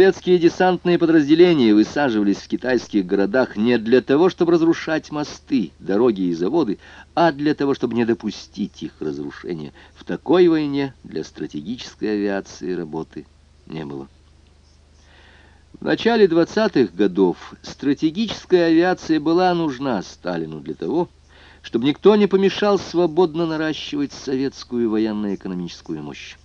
Турецкие десантные подразделения высаживались в китайских городах не для того, чтобы разрушать мосты, дороги и заводы, а для того, чтобы не допустить их разрушения. В такой войне для стратегической авиации работы не было. В начале 20-х годов стратегическая авиация была нужна Сталину для того, чтобы никто не помешал свободно наращивать советскую военно-экономическую мощь.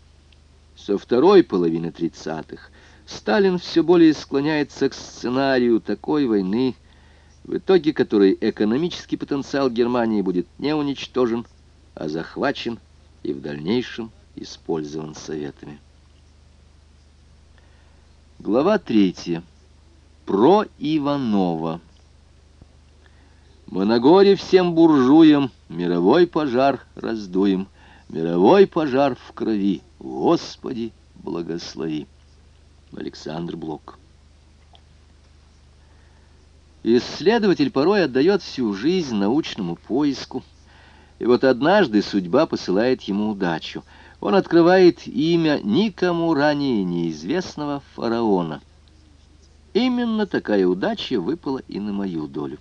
Со второй половины 30-х Сталин все более склоняется к сценарию такой войны, в итоге которой экономический потенциал Германии будет не уничтожен, а захвачен и в дальнейшем использован Советами. Глава третья. Про Иванова. Мы на горе всем буржуям мировой пожар раздуем, мировой пожар в крови, Господи, благослови. Александр Блок. Исследователь порой отдает всю жизнь научному поиску. И вот однажды судьба посылает ему удачу. Он открывает имя никому ранее неизвестного фараона. Именно такая удача выпала и на мою долю.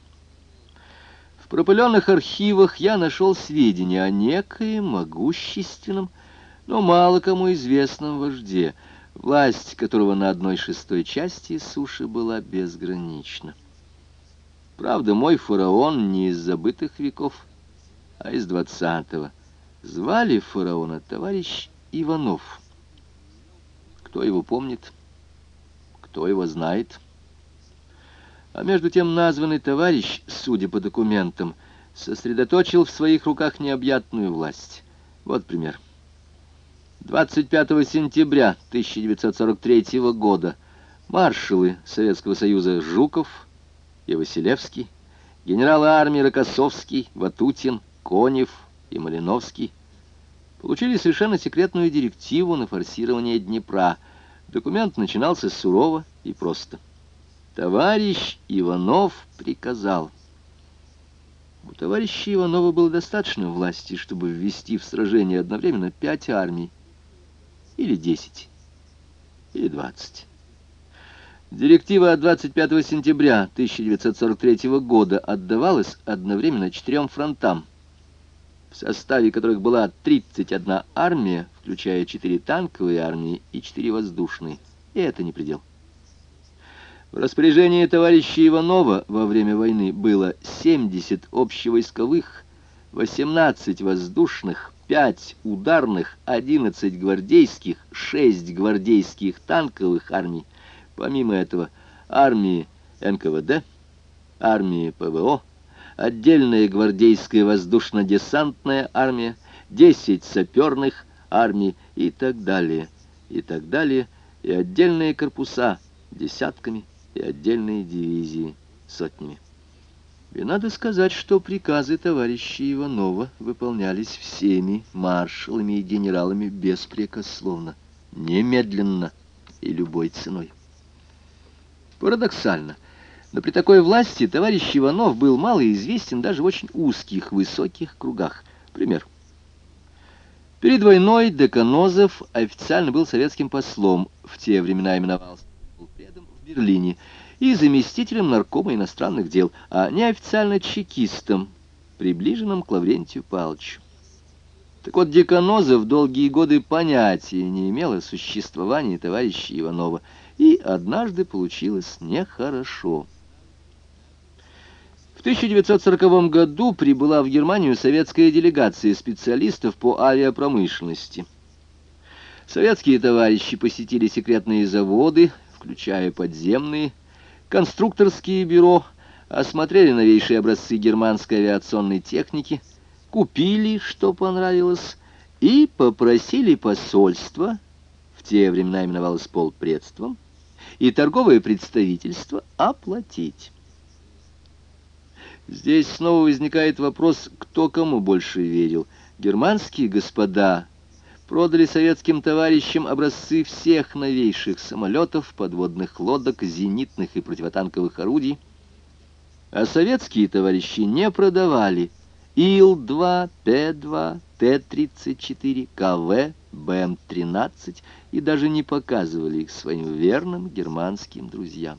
В пропыленных архивах я нашел сведения о некоем могущественном, но мало кому известном вожде – власть которого на одной шестой части суши была безгранична. Правда, мой фараон не из забытых веков, а из двадцатого. Звали фараона товарищ Иванов. Кто его помнит? Кто его знает? А между тем названный товарищ, судя по документам, сосредоточил в своих руках необъятную власть. Вот пример. 25 сентября 1943 года маршалы Советского Союза Жуков и Василевский, генералы армии Рокоссовский, Ватутин, Конев и Малиновский получили совершенно секретную директиву на форсирование Днепра. Документ начинался сурово и просто. Товарищ Иванов приказал. У товарища Иванова было достаточно власти, чтобы ввести в сражение одновременно пять армий или 10, или 20. Директива от 25 сентября 1943 года отдавалась одновременно четырем фронтам, в составе которых была 31 армия, включая 4 танковые армии и 4 воздушные. И это не предел. В распоряжении товарища Иванова во время войны было 70 общевойсковых, 18 воздушных, 5 ударных, 11 гвардейских, 6 гвардейских танковых армий. Помимо этого, армии НКВД, армии ПВО, отдельная гвардейская воздушно-десантная армия, 10 саперных армий и так далее, и так далее, и отдельные корпуса десятками, и отдельные дивизии сотнями. И надо сказать, что приказы товарища Иванова выполнялись всеми маршалами и генералами беспрекословно, немедленно и любой ценой. Парадоксально, но при такой власти товарищ Иванов был мало известен даже в очень узких, высоких кругах. Пример. Перед войной Деканозов официально был советским послом, в те времена именовался предом в Берлине, и заместителем наркома иностранных дел, а неофициально чекистом, приближенным к Лаврентию Павловичу. Так вот, Деканозов долгие годы понятия не имел о существовании товарища Иванова, и однажды получилось нехорошо. В 1940 году прибыла в Германию советская делегация специалистов по авиапромышленности. Советские товарищи посетили секретные заводы, включая подземные, конструкторские бюро осмотрели новейшие образцы германской авиационной техники, купили, что понравилось, и попросили посольство, в те времена именовалось полпредством, и торговое представительство оплатить. Здесь снова возникает вопрос, кто кому больше верил. Германские господа продали советским товарищам образцы всех новейших самолетов, подводных лодок, зенитных и противотанковых орудий, а советские товарищи не продавали Ил-2, П-2, Т-34, КВ, БМ-13 и даже не показывали их своим верным германским друзьям.